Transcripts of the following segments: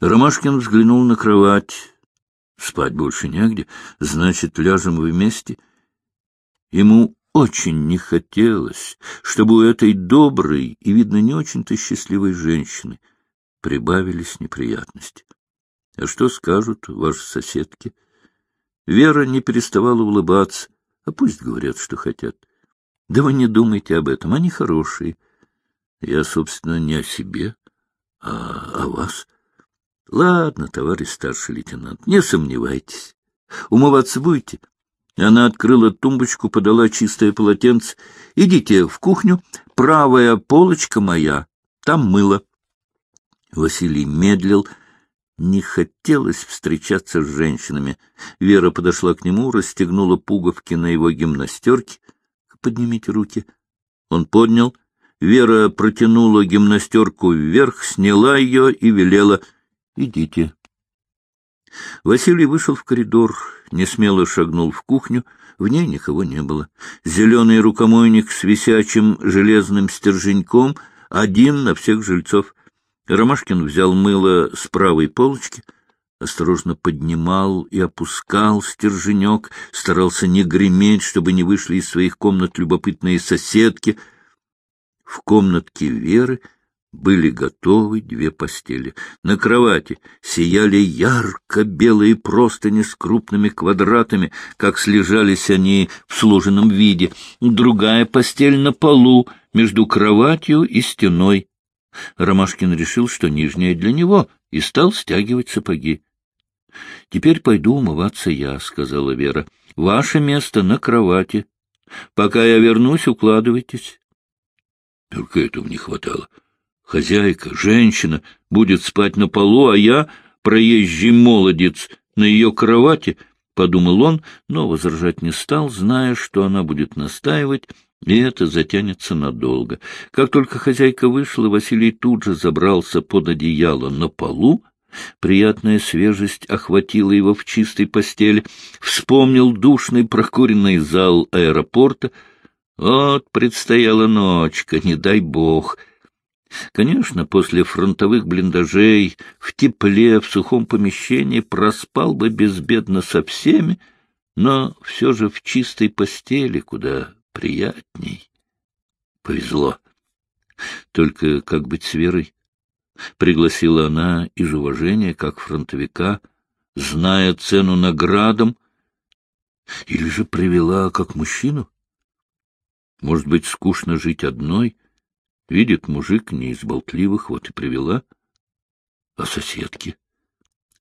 Ромашкин взглянул на кровать. Спать больше негде, значит, ляжем вместе. Ему очень не хотелось, чтобы у этой доброй и, видно, не очень-то счастливой женщины прибавились неприятности. А что скажут ваши соседки? Вера не переставала улыбаться. А пусть говорят, что хотят. Да вы не думайте об этом, они хорошие. Я, собственно, не о себе, а о вас. Ладно, товарищ старший лейтенант, не сомневайтесь. Умываться будете? Она открыла тумбочку, подала чистое полотенце. Идите в кухню, правая полочка моя, там мыло. Василий медлил, не хотелось встречаться с женщинами. Вера подошла к нему, расстегнула пуговки на его гимнастерке. «Поднимите руки». Он поднял. Вера протянула гимнастерку вверх, сняла ее и велела «Идите». Василий вышел в коридор, несмело шагнул в кухню. В ней никого не было. Зеленый рукомойник с висячим железным стерженьком, один на всех жильцов. Ромашкин взял мыло с правой полочки, осторожно поднимал и опускал стерженек, старался не греметь, чтобы не вышли из своих комнат любопытные соседки. В комнатке Веры были готовы две постели. На кровати сияли ярко-белые простыни с крупными квадратами, как слежались они в сложенном виде. Другая постель на полу, между кроватью и стеной. Ромашкин решил, что нижняя для него, и стал стягивать сапоги. — Теперь пойду умываться я, — сказала Вера. — Ваше место на кровати. Пока я вернусь, укладывайтесь. Только этого не хватало. Хозяйка, женщина, будет спать на полу, а я, проезжий молодец, на ее кровати, — подумал он, но возражать не стал, зная, что она будет настаивать, и это затянется надолго. Как только хозяйка вышла, Василий тут же забрался под одеяло на полу. Приятная свежесть охватила его в чистой постели. Вспомнил душный прокуренный зал аэропорта. Вот предстояла ночка, не дай бог. Конечно, после фронтовых блиндажей, в тепле, в сухом помещении проспал бы безбедно со всеми, но все же в чистой постели, куда приятней. Повезло. Только как быть с Верой? Пригласила она из уважения, как фронтовика, зная цену наградам, или же привела как мужчину? Может быть, скучно жить одной? Видит мужик не из болтливых, вот и привела. А соседки?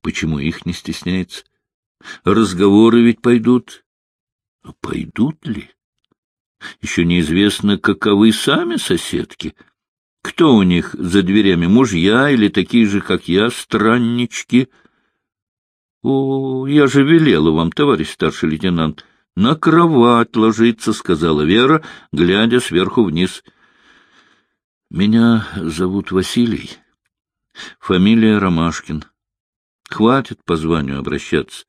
Почему их не стесняется? Разговоры ведь пойдут. Но пойдут ли? Еще неизвестно, каковы сами соседки. Кто у них за дверями, мужья или такие же, как я, страннички? О, я же велела вам, товарищ старший лейтенант, на кровать ложиться, — сказала Вера, глядя сверху вниз. Меня зовут Василий. Фамилия Ромашкин. Хватит по званию обращаться.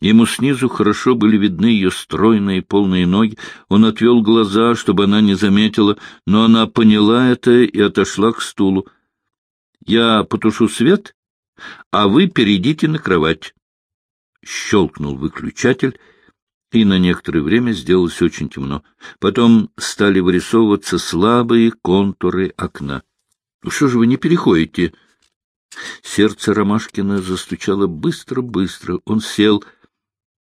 Ему снизу хорошо были видны ее стройные полные ноги. Он отвел глаза, чтобы она не заметила, но она поняла это и отошла к стулу. — Я потушу свет, а вы перейдите на кровать. Щелкнул выключатель, и на некоторое время сделалось очень темно. Потом стали вырисовываться слабые контуры окна. — Что же вы не переходите? Сердце Ромашкина застучало быстро-быстро. Он сел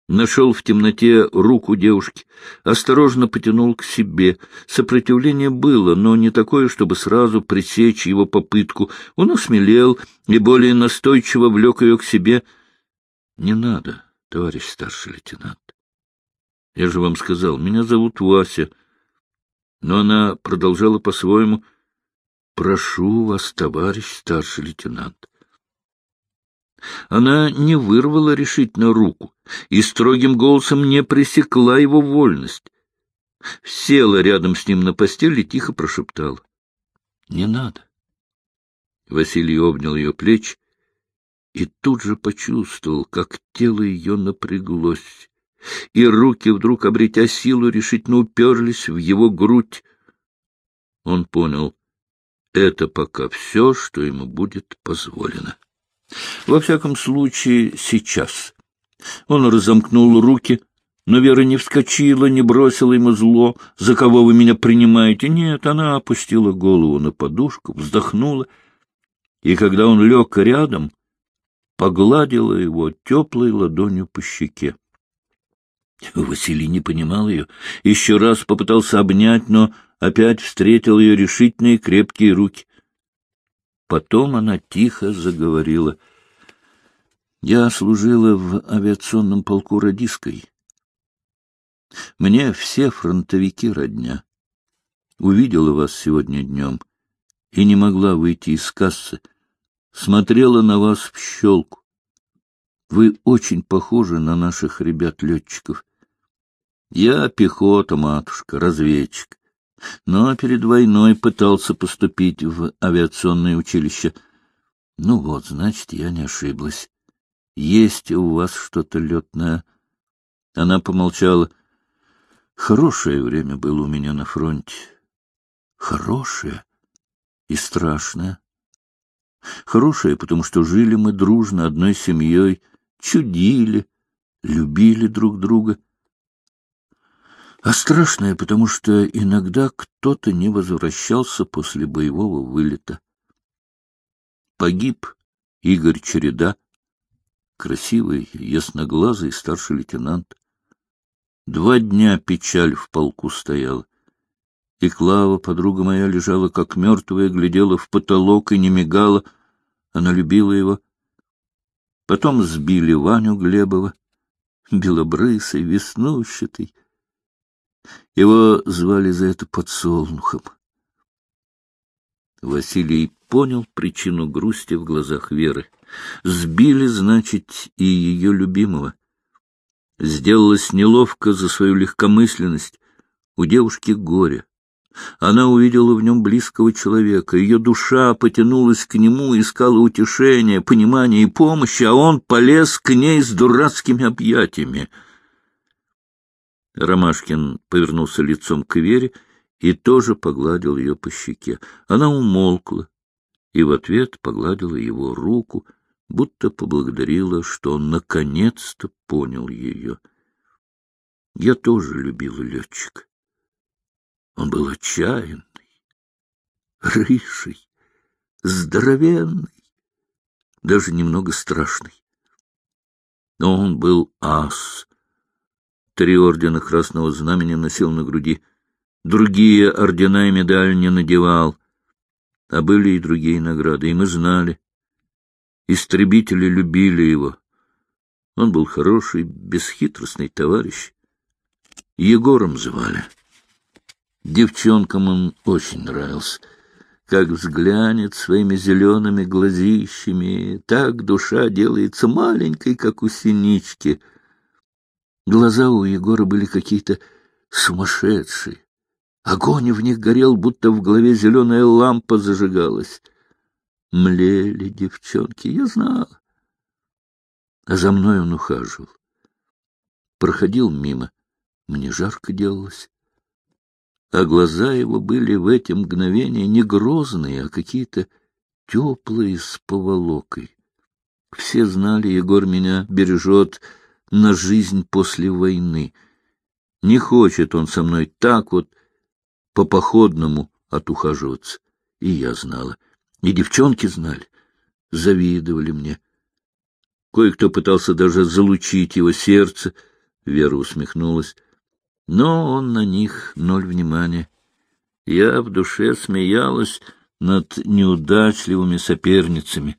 Нашел в темноте руку девушки, осторожно потянул к себе. Сопротивление было, но не такое, чтобы сразу пресечь его попытку. Он осмелел и более настойчиво влек ее к себе. — Не надо, товарищ старший лейтенант. Я же вам сказал, меня зовут Вася. Но она продолжала по-своему. — Прошу вас, товарищ старший лейтенант. Она не вырвала решительно руку и строгим голосом не пресекла его вольность. Села рядом с ним на постели и тихо прошептала. — Не надо. Василий обнял ее плечи и тут же почувствовал, как тело ее напряглось, и руки, вдруг обретя силу, решительно уперлись в его грудь. Он понял — это пока все, что ему будет позволено. Во всяком случае, сейчас. Он разомкнул руки, но Вера не вскочила, не бросила ему зло. «За кого вы меня принимаете?» Нет, она опустила голову на подушку, вздохнула, и когда он лег рядом, погладила его теплой ладонью по щеке. Василий не понимал ее, еще раз попытался обнять, но опять встретил ее решительные крепкие руки. Потом она тихо заговорила. «Я служила в авиационном полку радиской. Мне все фронтовики родня. Увидела вас сегодня днем и не могла выйти из кассы. Смотрела на вас в щелку. Вы очень похожи на наших ребят-летчиков. Я пехота, матушка, разведчик. Но перед войной пытался поступить в авиационное училище. Ну вот, значит, я не ошиблась. Есть у вас что-то летное. Она помолчала. Хорошее время было у меня на фронте. Хорошее и страшное. Хорошее, потому что жили мы дружно, одной семьей, чудили, любили друг друга. А страшное, потому что иногда кто-то не возвращался после боевого вылета. Погиб Игорь Череда, красивый, ясноглазый старший лейтенант. Два дня печаль в полку стояла. И Клава, подруга моя, лежала как мертвая, глядела в потолок и не мигала. Она любила его. Потом сбили Ваню Глебова, белобрысый, веснущатый, его звали за это подсолнухом. Василий понял причину грусти в глазах Веры. Сбили, значит, и ее любимого. Сделалось неловко за свою легкомысленность. У девушки горе. Она увидела в нем близкого человека, ее душа потянулась к нему, искала утешения, понимания и помощи, а он полез к ней с дурацкими объятиями — Ромашкин повернулся лицом к Вере и тоже погладил ее по щеке. Она умолкла и в ответ погладила его руку, будто поблагодарила, что он наконец-то понял ее. Я тоже любила летчика. Он был отчаянный, рыжий, здоровенный, даже немного страшный. Но он был ас, Три ордена Красного Знамени носил на груди. Другие ордена и медаль не надевал. А были и другие награды, и мы знали. Истребители любили его. Он был хороший, бесхитростный товарищ. Егором звали. Девчонкам он очень нравился. Как взглянет своими зелеными глазищами, так душа делается маленькой, как у синички — Глаза у Егора были какие-то сумасшедшие. Огонь в них горел, будто в голове зеленая лампа зажигалась. Млели девчонки, я знал. А за мной он ухаживал. Проходил мимо, мне жарко делалось. А глаза его были в эти мгновения не грозные, а какие-то теплые с поволокой. Все знали, Егор меня бережет, — на жизнь после войны. Не хочет он со мной так вот по-походному отухаживаться. И я знала. И девчонки знали. Завидовали мне. Кое-кто пытался даже залучить его сердце. Вера усмехнулась. Но он на них ноль внимания. Я в душе смеялась над неудачливыми соперницами.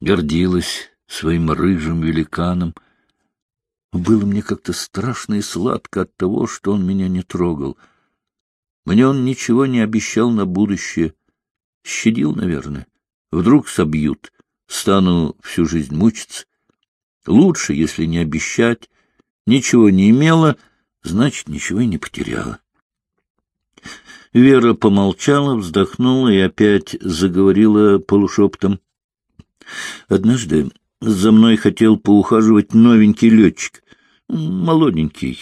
Гордилась своим рыжим великаном — было мне как-то страшно и сладко от того, что он меня не трогал. Мне он ничего не обещал на будущее. Щадил, наверное. Вдруг собьют. Стану всю жизнь мучиться. Лучше, если не обещать. Ничего не имела, значит, ничего и не потеряла. Вера помолчала, вздохнула и опять заговорила полушепотом. Однажды за мной хотел поухаживать новенький летчик. Молоденький,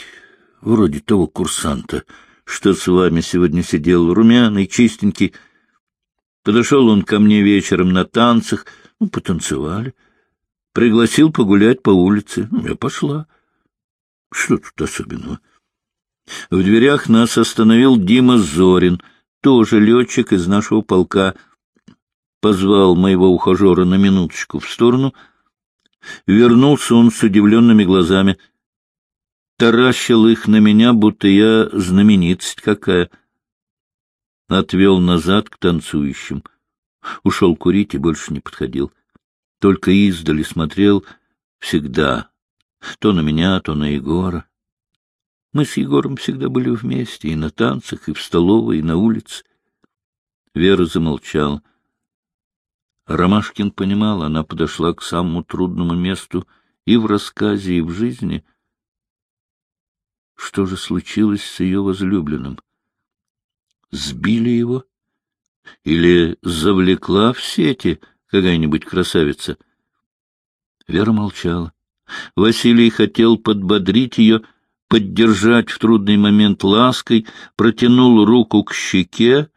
вроде того курсанта, что с вами сегодня сидел, румяный, чистенький. Подошел он ко мне вечером на танцах, Ну, потанцевали. Пригласил погулять по улице. Ну, я пошла. Что тут особенного? В дверях нас остановил Дима Зорин, тоже летчик из нашего полка. Позвал моего ухажера на минуточку в сторону. Вернулся он с удивленными глазами. Таращил их на меня, будто я знаменитость какая. Отвел назад к танцующим. Ушел курить и больше не подходил. Только издали смотрел всегда. То на меня, то на Егора. Мы с Егором всегда были вместе, и на танцах, и в столовой, и на улице. Вера замолчала. Ромашкин понимал, она подошла к самому трудному месту и в рассказе, и в жизни. Что же случилось с ее возлюбленным? Сбили его? Или завлекла в сети какая-нибудь красавица? Вера молчала. Василий хотел подбодрить ее, поддержать в трудный момент лаской, протянул руку к щеке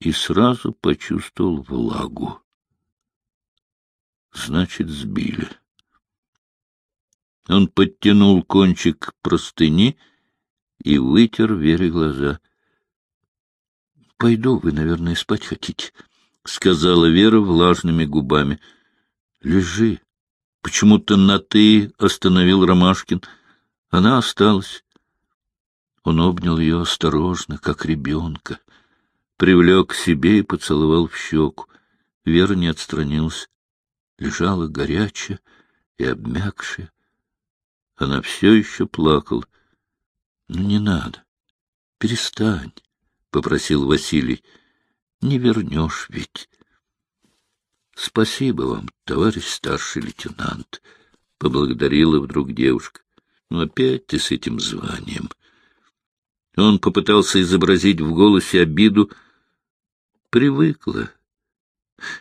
и сразу почувствовал влагу. Значит, сбили. Он подтянул кончик простыни и вытер Вере глаза. — Пойду, вы, наверное, спать хотите, — сказала Вера влажными губами. — Лежи. Почему-то на «ты» остановил Ромашкин. Она осталась. Он обнял ее осторожно, как ребенка, привлек к себе и поцеловал в щеку. Вера не отстранилась. Лежала горячая и обмякшая. Она все еще плакала. — Ну, не надо. Перестань. — попросил Василий. — Не вернешь ведь. — Спасибо вам, товарищ старший лейтенант, — поблагодарила вдруг девушка. — Ну, опять ты с этим званием. Он попытался изобразить в голосе обиду. Привыкла.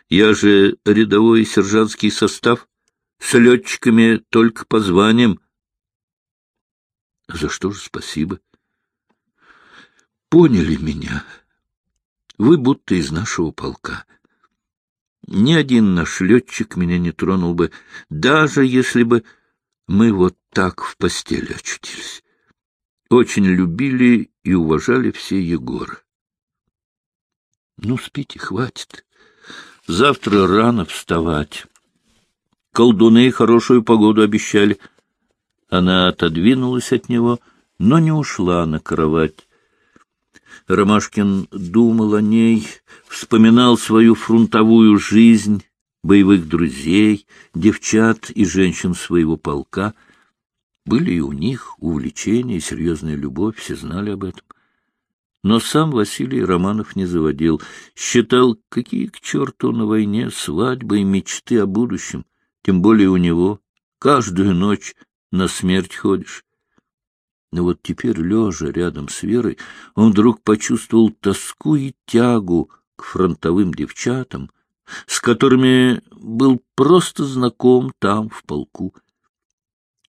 Я же рядовой сержантский состав, с летчиками только по званиям. — За что же спасибо? поняли меня. Вы будто из нашего полка. Ни один наш летчик меня не тронул бы, даже если бы мы вот так в постели очутились. Очень любили и уважали все Егора. Ну, спите, хватит. Завтра рано вставать. Колдуны хорошую погоду обещали. Она отодвинулась от него, но не ушла на кровать. Ромашкин думал о ней, вспоминал свою фронтовую жизнь, боевых друзей, девчат и женщин своего полка. Были и у них увлечения и серьезная любовь, все знали об этом. Но сам Василий Романов не заводил, считал, какие к черту на войне свадьбы и мечты о будущем, тем более у него. Каждую ночь на смерть ходишь. Но вот теперь, лежа рядом с Верой, он вдруг почувствовал тоску и тягу к фронтовым девчатам, с которыми был просто знаком там, в полку.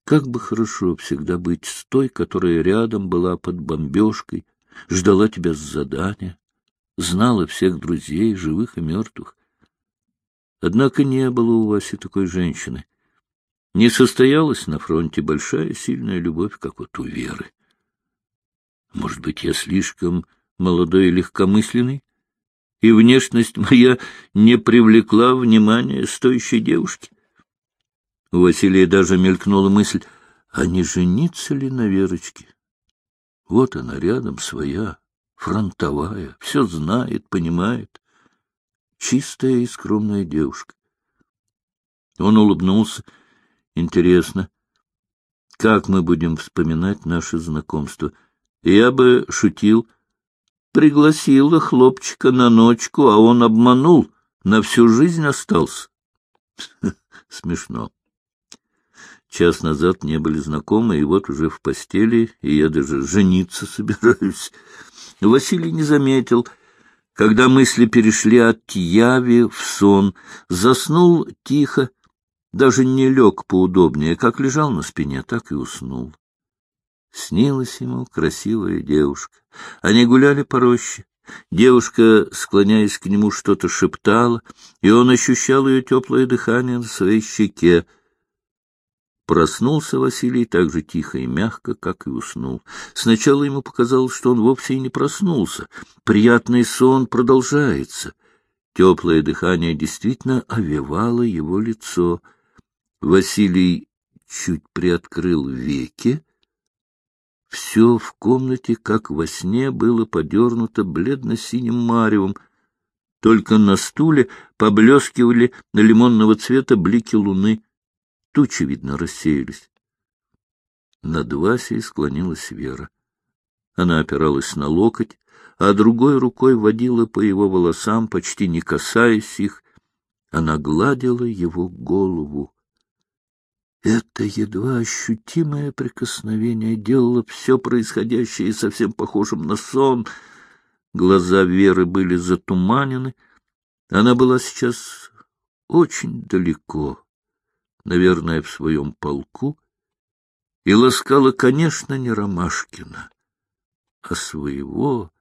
Как бы хорошо всегда быть с той, которая рядом была под бомбежкой, ждала тебя с задания, знала всех друзей, живых и мертвых. Однако не было у Васи такой женщины — не состоялась на фронте большая сильная любовь, как вот у Веры. Может быть, я слишком молодой и легкомысленный, и внешность моя не привлекла внимания стоящей девушки? У Василия даже мелькнула мысль, а не жениться ли на Верочке? Вот она рядом своя, фронтовая, все знает, понимает. Чистая и скромная девушка. Он улыбнулся Интересно, как мы будем вспоминать наше знакомство? Я бы шутил. Пригласила хлопчика на ночку, а он обманул, на всю жизнь остался. Смешно. Час назад не были знакомы, и вот уже в постели, и я даже жениться собираюсь. Василий не заметил, когда мысли перешли от яви в сон, заснул тихо, даже не лег поудобнее, как лежал на спине, так и уснул. Снилась ему красивая девушка. Они гуляли по роще, Девушка, склоняясь к нему, что-то шептала, и он ощущал ее теплое дыхание на своей щеке. Проснулся Василий так же тихо и мягко, как и уснул. Сначала ему показалось, что он вовсе и не проснулся. Приятный сон продолжается. Теплое дыхание действительно овевало его лицо. Василий чуть приоткрыл веки. Все в комнате, как во сне, было подернуто бледно-синим маревом. Только на стуле поблескивали на лимонного цвета блики луны. Тучи, видно, рассеялись. Над Васей склонилась Вера. Она опиралась на локоть, а другой рукой водила по его волосам, почти не касаясь их. Она гладила его голову. Это едва ощутимое прикосновение делало все происходящее совсем похожим на сон. Глаза Веры были затуманены. Она была сейчас очень далеко, наверное, в своем полку, и ласкала, конечно, не Ромашкина, а своего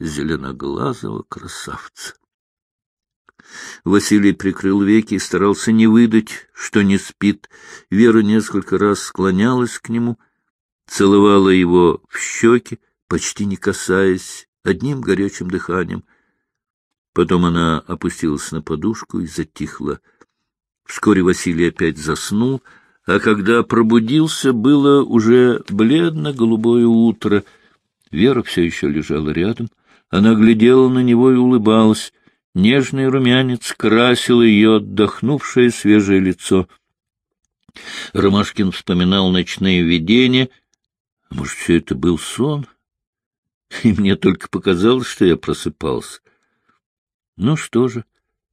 зеленоглазого красавца. Василий прикрыл веки и старался не выдать, что не спит. Вера несколько раз склонялась к нему, целовала его в щеки, почти не касаясь, одним горячим дыханием. Потом она опустилась на подушку и затихла. Вскоре Василий опять заснул, а когда пробудился, было уже бледно-голубое утро. Вера все еще лежала рядом. Она глядела на него и улыбалась. Нежный румянец красил ее отдохнувшее свежее лицо. Ромашкин вспоминал ночные видения. Может, все это был сон? И мне только показалось, что я просыпался. Ну что же,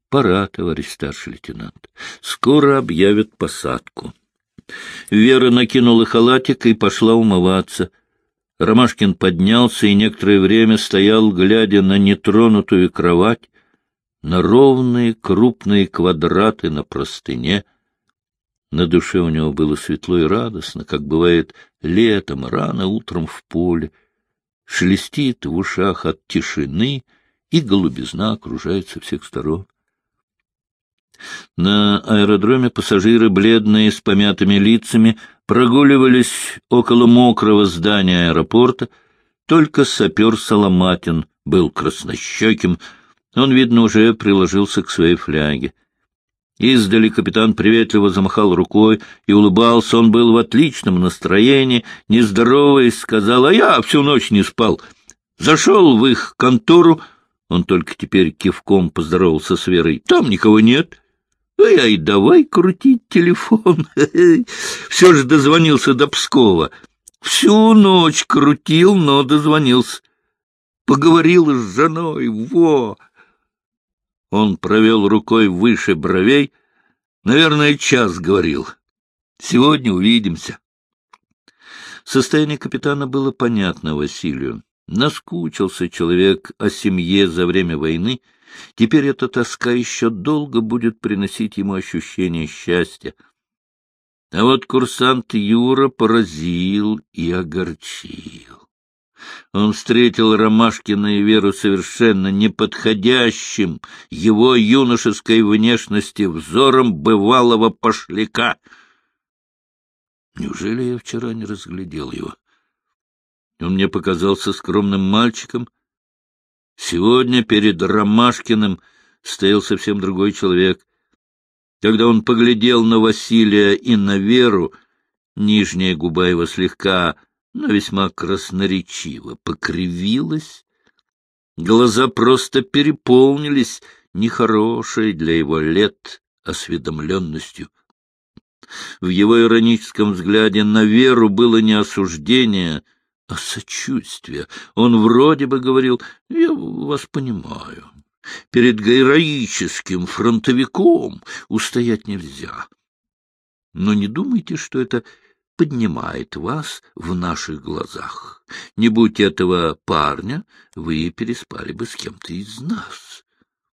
пора, товарищ старший лейтенант. Скоро объявят посадку. Вера накинула халатик и пошла умываться. Ромашкин поднялся и некоторое время стоял, глядя на нетронутую кровать, на ровные крупные квадраты на простыне. На душе у него было светло и радостно, как бывает летом, рано утром в поле. Шелестит в ушах от тишины, и голубизна окружает со всех сторон. На аэродроме пассажиры, бледные, с помятыми лицами, прогуливались около мокрого здания аэропорта. Только сапер Соломатин был краснощеким, он, видно, уже приложился к своей фляге. Издали капитан приветливо замахал рукой и улыбался. Он был в отличном настроении, не здороваясь, сказал, а я всю ночь не спал. Зашел в их контору, он только теперь кивком поздоровался с Верой. Там никого нет. А я и давай крутить телефон. Все же дозвонился до Пскова. Всю ночь крутил, но дозвонился. Поговорил с женой, во! Он провел рукой выше бровей. Наверное, час говорил. Сегодня увидимся. Состояние капитана было понятно Василию. Наскучился человек о семье за время войны. Теперь эта тоска еще долго будет приносить ему ощущение счастья. А вот курсант Юра поразил и огорчил. Он встретил Ромашкина и Веру совершенно неподходящим его юношеской внешности взором бывалого пошляка. Неужели я вчера не разглядел его? Он мне показался скромным мальчиком. Сегодня перед Ромашкиным стоял совсем другой человек. Когда он поглядел на Василия и на Веру, нижняя губа его слегка но весьма красноречиво покривилась. Глаза просто переполнились нехорошей для его лет осведомленностью. В его ироническом взгляде на веру было не осуждение, а сочувствие. Он вроде бы говорил, «Я вас понимаю. Перед героическим фронтовиком устоять нельзя. Но не думайте, что это поднимает вас в наших глазах. Не будь этого парня, вы переспали бы с кем-то из нас.